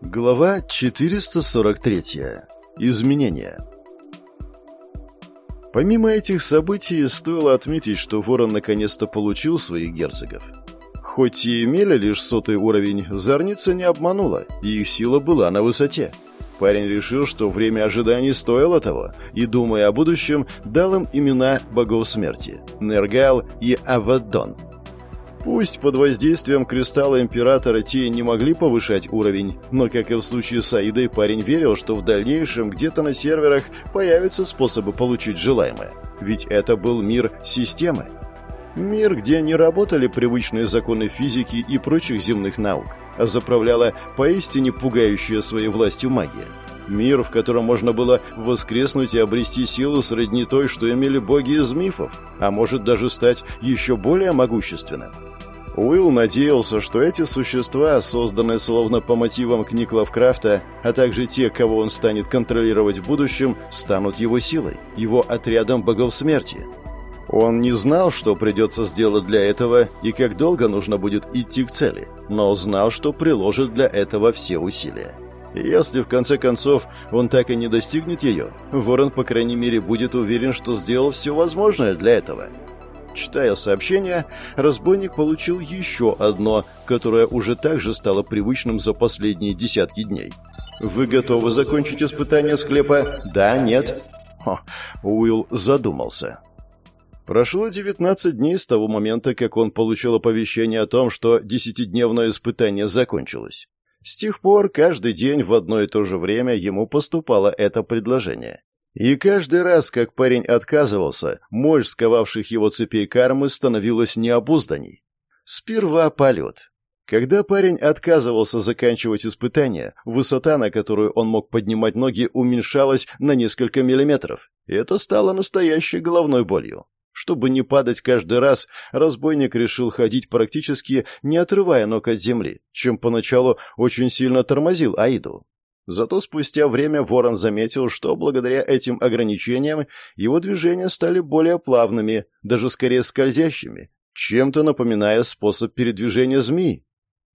Глава 443. Изменения. Помимо этих событий, стоило отметить, что Ворон наконец-то получил своих герцогов. Хоть и имели лишь сотый уровень, Зарница не обманула, и их сила была на высоте. Парень решил, что время ожиданий стоило того, и, думая о будущем, дал им имена богов смерти – Нергал и Аваддон – Пусть под воздействием кристалла Императора те не могли повышать уровень, но, как и в случае с Аидой, парень верил, что в дальнейшем где-то на серверах появятся способы получить желаемое. Ведь это был мир системы. Мир, где не работали привычные законы физики и прочих земных наук, а заправляла поистине пугающая своей властью магия. Мир, в котором можно было воскреснуть и обрести силу сродни той, что имели боги из мифов, а может даже стать еще более могущественным. Уилл надеялся, что эти существа, созданные словно по мотивам книг Лавкрафта, а также те, кого он станет контролировать в будущем, станут его силой, его отрядом богов смерти. Он не знал, что придется сделать для этого и как долго нужно будет идти к цели, но знал, что приложит для этого все усилия. Если в конце концов он так и не достигнет ее, Ворон, по крайней мере, будет уверен, что сделал все возможное для этого – Читая сообщение, разбойник получил еще одно, которое уже также стало привычным за последние десятки дней. «Вы готовы закончить испытание склепа? Да, нет?» Хо, Уилл задумался. Прошло 19 дней с того момента, как он получил оповещение о том, что десятидневное испытание закончилось. С тех пор каждый день в одно и то же время ему поступало это предложение. И каждый раз, как парень отказывался, мощь сковавших его цепей кармы становилась необузданней. Сперва полет. Когда парень отказывался заканчивать испытания, высота, на которую он мог поднимать ноги, уменьшалась на несколько миллиметров. Это стало настоящей головной болью. Чтобы не падать каждый раз, разбойник решил ходить практически не отрывая ног от земли, чем поначалу очень сильно тормозил Аиду. Зато спустя время Ворон заметил, что благодаря этим ограничениям его движения стали более плавными, даже скорее скользящими, чем-то напоминая способ передвижения змеи.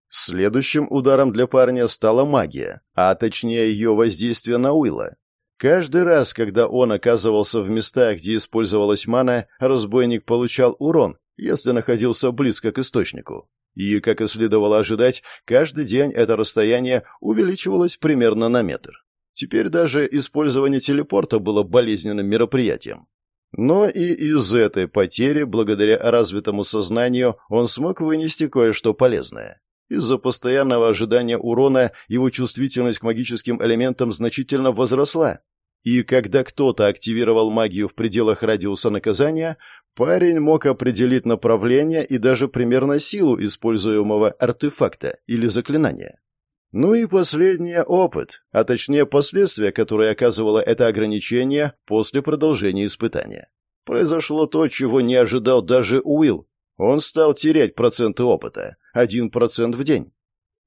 Следующим ударом для парня стала магия, а точнее ее воздействие на Уилла. Каждый раз, когда он оказывался в местах, где использовалась мана, разбойник получал урон, если находился близко к источнику. И, как и следовало ожидать, каждый день это расстояние увеличивалось примерно на метр. Теперь даже использование телепорта было болезненным мероприятием. Но и из этой потери, благодаря развитому сознанию, он смог вынести кое-что полезное. Из-за постоянного ожидания урона его чувствительность к магическим элементам значительно возросла. И когда кто-то активировал магию в пределах радиуса наказания, Парень мог определить направление и даже примерно силу используемого артефакта или заклинания. Ну и последний опыт, а точнее последствия, которые оказывало это ограничение после продолжения испытания. Произошло то, чего не ожидал даже Уилл. Он стал терять проценты опыта, один процент в день.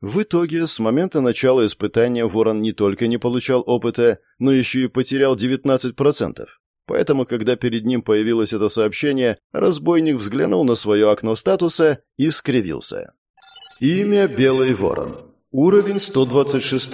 В итоге, с момента начала испытания Ворон не только не получал опыта, но еще и потерял 19%. Поэтому, когда перед ним появилось это сообщение, разбойник взглянул на свое окно статуса и скривился. Имя Белый Ворон. Уровень 126.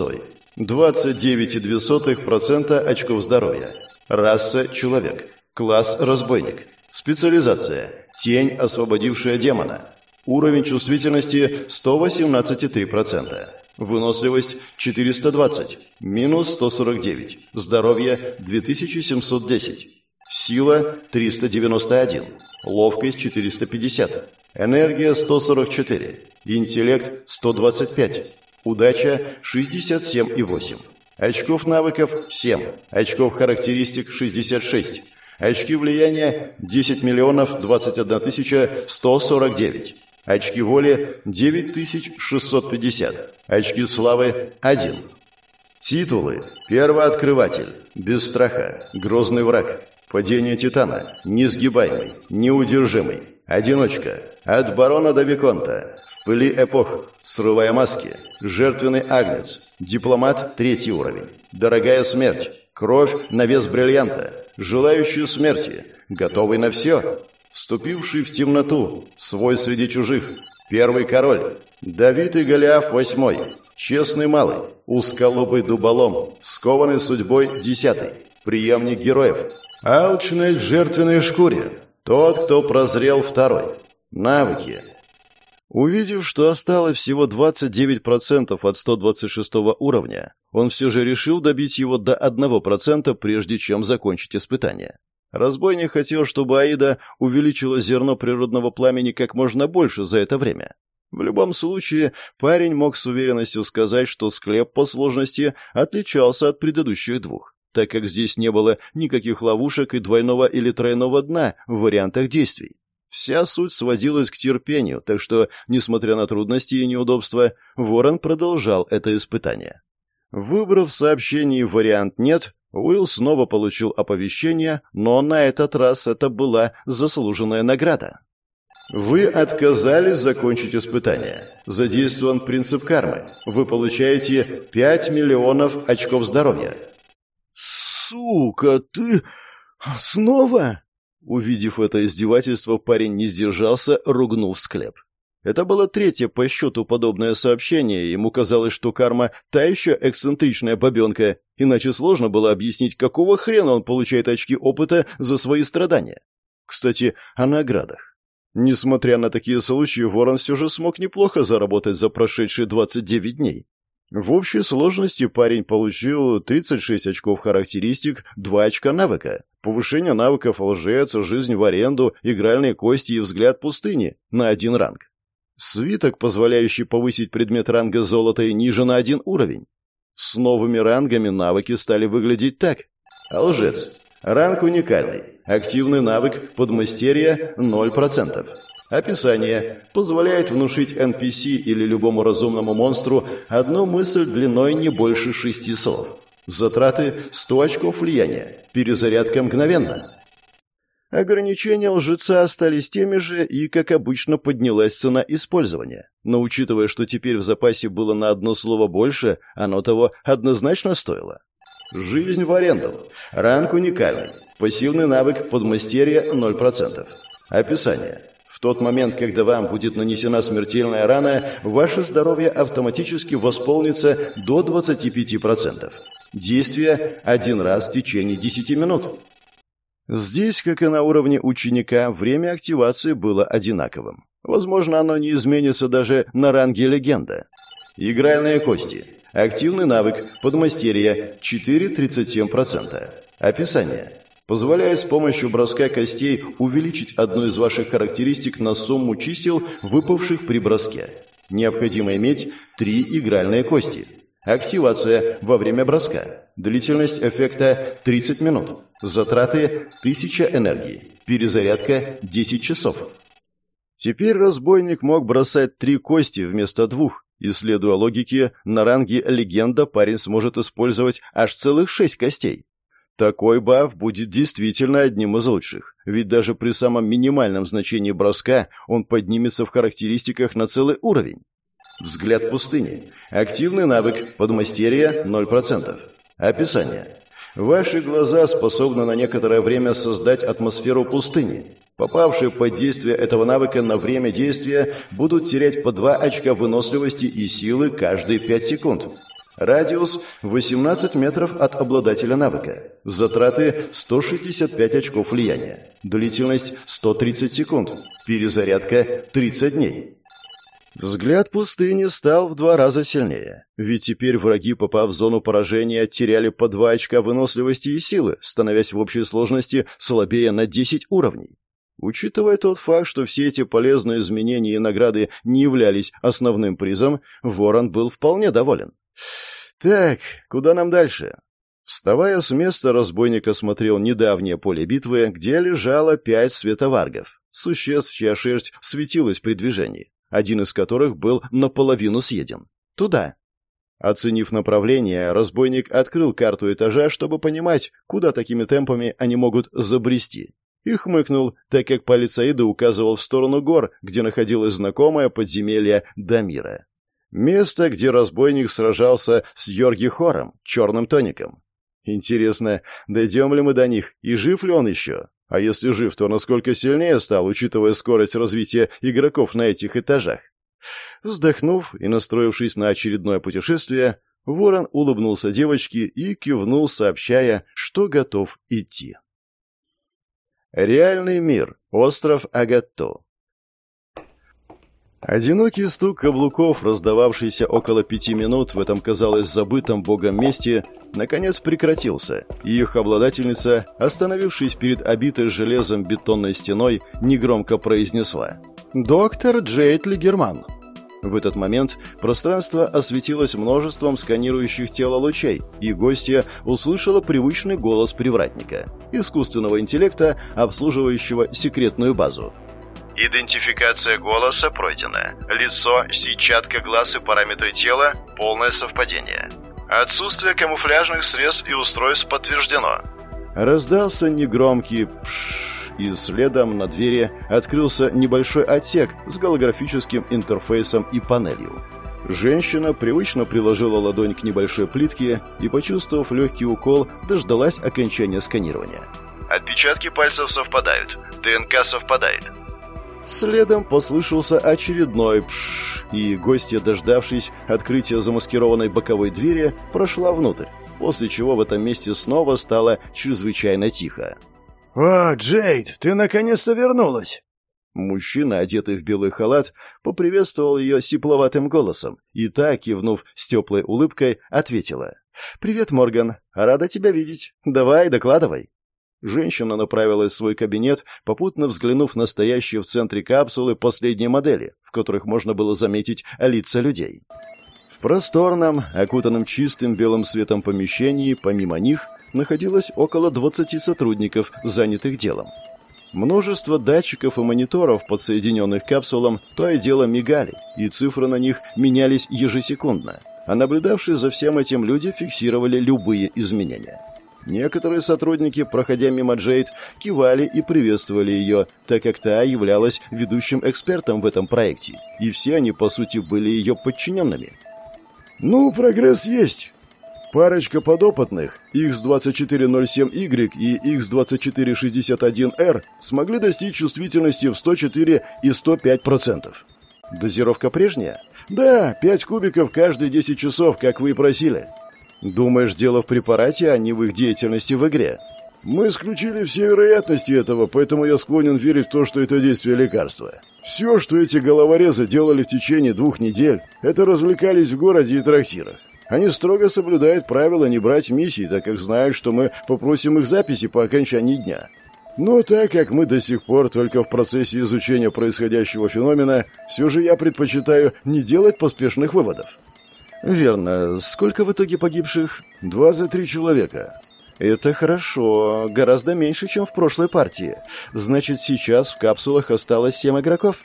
29,2% очков здоровья. Раса – человек. Класс – разбойник. Специализация – тень, освободившая демона. Уровень чувствительности – 118,3%. Выносливость 420, минус 149, здоровье 2710, сила 391, ловкость 450, энергия 144, интеллект 125, удача 67,8, очков навыков 7, очков характеристик 66, очки влияния 10 миллионов 21 тысяча 149. Очки воли 9650. Очки славы 1. Титулы. Первооткрыватель. Без страха. Грозный враг. Падение Титана. Несгибаемый. Неудержимый. Одиночка. От барона до виконта. В пыли эпох. Срывая маски. Жертвенный агнец. Дипломат третий уровень. Дорогая смерть. Кровь на вес бриллианта. Желающий смерти. Готовый на все. Вступивший в темноту, свой среди чужих, первый король, Давид и Голиаф восьмой, Честный малый, узколобый дуболом, скованный судьбой десятый, преемник героев, алчный в жертвенной шкуре, тот, кто прозрел второй. Навыки. Увидев, что осталось всего 29% от 126 уровня, он все же решил добить его до 1% прежде чем закончить испытание. Разбойник хотел, чтобы Аида увеличила зерно природного пламени как можно больше за это время. В любом случае, парень мог с уверенностью сказать, что склеп по сложности отличался от предыдущих двух, так как здесь не было никаких ловушек и двойного или тройного дна в вариантах действий. Вся суть сводилась к терпению, так что, несмотря на трудности и неудобства, Ворон продолжал это испытание. Выбрав в сообщении вариант «нет», Уилл снова получил оповещение, но на этот раз это была заслуженная награда. Вы отказались закончить испытание. Задействован принцип кармы. Вы получаете 5 миллионов очков здоровья. «Сука, ты... снова?» Увидев это издевательство, парень не сдержался, ругнув склеп. Это было третье по счету подобное сообщение, ему казалось, что карма та еще эксцентричная бабенка, иначе сложно было объяснить, какого хрена он получает очки опыта за свои страдания. Кстати, о наградах. Несмотря на такие случаи, Ворон все же смог неплохо заработать за прошедшие 29 дней. В общей сложности парень получил 36 очков характеристик, 2 очка навыка, повышение навыков лжец, жизнь в аренду, игральные кости и взгляд пустыни на один ранг. Свиток, позволяющий повысить предмет ранга золота и ниже на один уровень. С новыми рангами навыки стали выглядеть так. Лжец. Ранг уникальный. Активный навык подмастерья 0%. Описание позволяет внушить NPC или любому разумному монстру одну мысль длиной не больше шести слов. Затраты 100 очков влияния. Перезарядка мгновенно. Ограничения лжеца остались теми же, и, как обычно, поднялась цена использования. Но учитывая, что теперь в запасе было на одно слово больше, оно того однозначно стоило. Жизнь в аренду. Ранг уникальный. Пассивный навык подмастерья 0%. Описание тот момент, когда вам будет нанесена смертельная рана, ваше здоровье автоматически восполнится до 25%. Действие один раз в течение 10 минут. Здесь, как и на уровне ученика, время активации было одинаковым. Возможно, оно не изменится даже на ранге легенда. Игральные кости. Активный навык. Подмастерье. 4,37%. Описание позволяет с помощью броска костей увеличить одну из ваших характеристик на сумму чисел, выпавших при броске. Необходимо иметь три игральные кости. Активация во время броска. Длительность эффекта 30 минут. Затраты 1000 энергии. Перезарядка 10 часов. Теперь разбойник мог бросать три кости вместо двух, и, следуя логике, на ранге легенда парень сможет использовать аж целых шесть костей. Такой баф будет действительно одним из лучших, ведь даже при самом минимальном значении броска он поднимется в характеристиках на целый уровень. Взгляд пустыни. Активный навык. Подмастерье 0%. Описание. Ваши глаза способны на некоторое время создать атмосферу пустыни. Попавшие под действие этого навыка на время действия будут терять по 2 очка выносливости и силы каждые 5 секунд. Радиус 18 метров от обладателя навыка. Затраты 165 очков влияния. Длительность 130 секунд. Перезарядка 30 дней. Взгляд пустыни стал в два раза сильнее, ведь теперь враги, попав в зону поражения, теряли по два очка выносливости и силы, становясь в общей сложности слабее на 10 уровней. Учитывая тот факт, что все эти полезные изменения и награды не являлись основным призом, Ворон был вполне доволен. «Так, куда нам дальше?» Вставая с места, разбойник осмотрел недавнее поле битвы, где лежало пять световаргов, существ, чья шерсть светилась при движении, один из которых был наполовину съеден. Туда. Оценив направление, разбойник открыл карту этажа, чтобы понимать, куда такими темпами они могут забрести. И хмыкнул, так как палец Аида указывал в сторону гор, где находилось знакомое подземелье Дамира. Место, где разбойник сражался с Йорги Хором, черным тоником. Интересно, дойдем ли мы до них, и жив ли он еще? А если жив, то насколько сильнее стал, учитывая скорость развития игроков на этих этажах? Вздохнув и настроившись на очередное путешествие, Ворон улыбнулся девочке и кивнул, сообщая, что готов идти. Реальный мир. Остров Агатто. Одинокий стук каблуков, раздававшийся около пяти минут в этом, казалось, забытом богом месте, наконец прекратился, и их обладательница, остановившись перед обитой железом бетонной стеной, негромко произнесла «Доктор Джейтли Герман». В этот момент пространство осветилось множеством сканирующих тело лучей, и гостья услышала привычный голос привратника, искусственного интеллекта, обслуживающего секретную базу. Идентификация голоса пройдена. Лицо, сетчатка глаз и параметры тела – полное совпадение. Отсутствие камуфляжных средств и устройств подтверждено. Раздался негромкий «пшшш», и следом на двери открылся небольшой отсек с голографическим интерфейсом и панелью. Женщина привычно приложила ладонь к небольшой плитке и, почувствовав легкий укол, дождалась окончания сканирования. Отпечатки пальцев совпадают. ДНК совпадает. Следом послышался очередной пш, и гостья, дождавшись открытия замаскированной боковой двери, прошла внутрь, после чего в этом месте снова стало чрезвычайно тихо. «О, Джейд, ты наконец-то вернулась!» Мужчина, одетый в белый халат, поприветствовал ее сипловатым голосом и так, кивнув с теплой улыбкой, ответила. «Привет, Морган. Рада тебя видеть. Давай, докладывай». Женщина направилась в свой кабинет, попутно взглянув на стоящие в центре капсулы последние модели, в которых можно было заметить лица людей. В просторном, окутанном чистым белым светом помещении, помимо них, находилось около 20 сотрудников, занятых делом. Множество датчиков и мониторов, подсоединенных к капсулам, то и дело мигали, и цифры на них менялись ежесекундно, а наблюдавшие за всем этим люди фиксировали любые изменения. Некоторые сотрудники, проходя мимо Джейд, кивали и приветствовали ее, так как та являлась ведущим экспертом в этом проекте, и все они, по сути, были ее подчиненными. «Ну, прогресс есть. Парочка подопытных, X2407Y и X2461R, смогли достичь чувствительности в 104 и 105%. Дозировка прежняя? Да, 5 кубиков каждые 10 часов, как вы и просили». Думаешь, дело в препарате, а не в их деятельности в игре? Мы исключили все вероятности этого, поэтому я склонен верить в то, что это действие лекарства. Все, что эти головорезы делали в течение двух недель, это развлекались в городе и трактирах. Они строго соблюдают правила не брать миссии, так как знают, что мы попросим их записи по окончании дня. Но так как мы до сих пор только в процессе изучения происходящего феномена, все же я предпочитаю не делать поспешных выводов. «Верно. Сколько в итоге погибших?» «23 человека». «Это хорошо. Гораздо меньше, чем в прошлой партии. Значит, сейчас в капсулах осталось семь игроков?»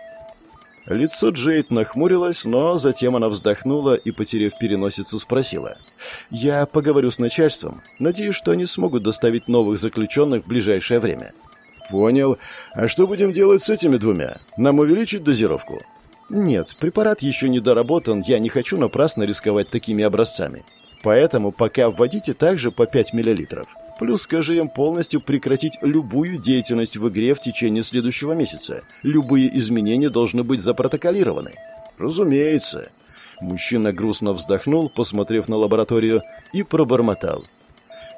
Лицо Джейд нахмурилось, но затем она вздохнула и, потеряв переносицу, спросила. «Я поговорю с начальством. Надеюсь, что они смогут доставить новых заключенных в ближайшее время». «Понял. А что будем делать с этими двумя? Нам увеличить дозировку?» Нет, препарат еще не доработан, я не хочу напрасно рисковать такими образцами. Поэтому пока вводите также по 5 мл. Плюс скажи им полностью прекратить любую деятельность в игре в течение следующего месяца. Любые изменения должны быть запротоколированы. Разумеется. Мужчина грустно вздохнул, посмотрев на лабораторию, и пробормотал.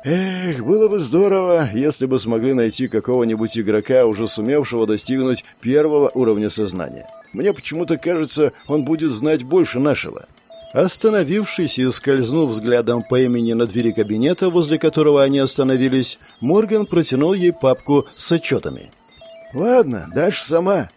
Эх, было бы здорово, если бы смогли найти какого-нибудь игрока, уже сумевшего достигнуть первого уровня сознания. Мне почему-то кажется, он будет знать больше нашего. Остановившись и скользнув взглядом по имени на двери кабинета, возле которого они остановились, Морган протянул ей папку с отчетами. «Ладно, дальше сама».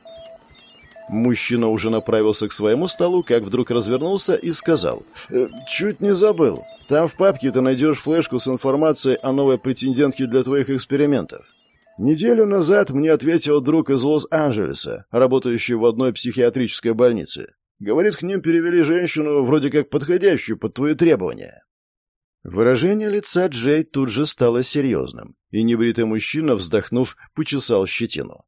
Мужчина уже направился к своему столу, как вдруг развернулся и сказал. «Э, «Чуть не забыл. Там в папке ты найдешь флешку с информацией о новой претендентке для твоих экспериментов. Неделю назад мне ответил друг из Лос-Анджелеса, работающий в одной психиатрической больнице. Говорит, к ним перевели женщину, вроде как подходящую под твои требования. Выражение лица Джей тут же стало серьезным, и небритый мужчина, вздохнув, почесал щетину.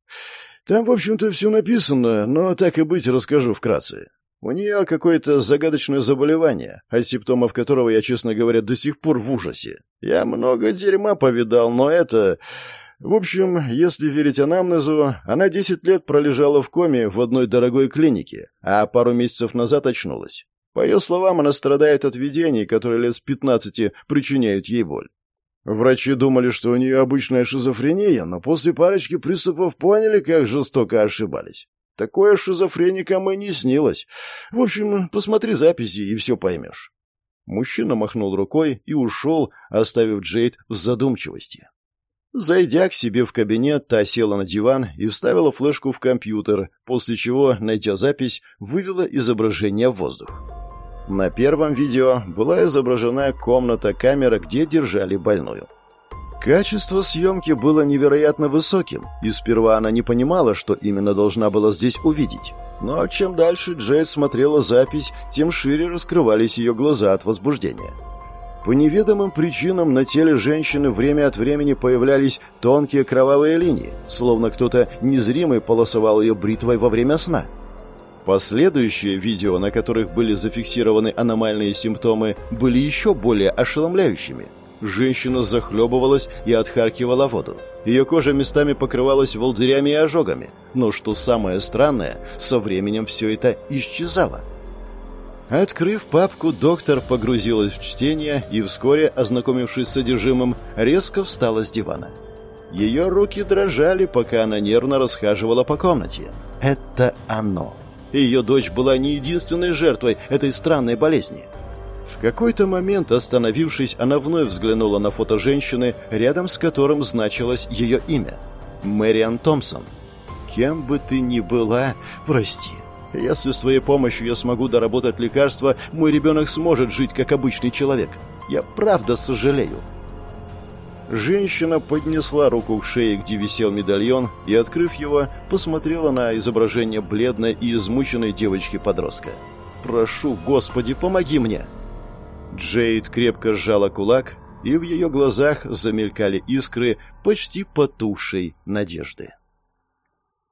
Там, в общем-то, все написано, но так и быть расскажу вкратце. У нее какое-то загадочное заболевание, от симптомов которого я, честно говоря, до сих пор в ужасе. Я много дерьма повидал, но это... В общем, если верить анамнезу, она 10 лет пролежала в коме в одной дорогой клинике, а пару месяцев назад очнулась. По ее словам, она страдает от видений, которые лет с 15 причиняют ей боль. Врачи думали, что у нее обычная шизофрения, но после парочки приступов поняли, как жестоко ошибались. Такое шизофреникам и не снилось. В общем, посмотри записи, и все поймешь. Мужчина махнул рукой и ушел, оставив Джейд в задумчивости. Зайдя к себе в кабинет, та села на диван и вставила флешку в компьютер, после чего, найдя запись, вывела изображение в воздух. На первом видео была изображена комната-камера, где держали больную. Качество съемки было невероятно высоким, и сперва она не понимала, что именно должна была здесь увидеть. Но чем дальше Джейд смотрела запись, тем шире раскрывались ее глаза от возбуждения. По неведомым причинам на теле женщины время от времени появлялись тонкие кровавые линии, словно кто-то незримый полосовал ее бритвой во время сна. Последующие видео, на которых были зафиксированы аномальные симптомы, были еще более ошеломляющими – Женщина захлебывалась и отхаркивала воду. Ее кожа местами покрывалась волдырями и ожогами. Но что самое странное, со временем все это исчезало. Открыв папку, доктор погрузилась в чтение и вскоре, ознакомившись с содержимым, резко встала с дивана. Ее руки дрожали, пока она нервно расхаживала по комнате. Это оно. Ее дочь была не единственной жертвой этой странной болезни. В какой-то момент, остановившись, она вновь взглянула на фото женщины, рядом с которым значилось ее имя. Мэриан Томпсон. «Кем бы ты ни была, прости. Если с твоей помощью я смогу доработать лекарство, мой ребенок сможет жить как обычный человек. Я правда сожалею». Женщина поднесла руку к шее, где висел медальон, и, открыв его, посмотрела на изображение бледной и измученной девочки-подростка. «Прошу, Господи, помоги мне!» Джейд крепко сжала кулак, и в ее глазах замелькали искры почти потухшей надежды.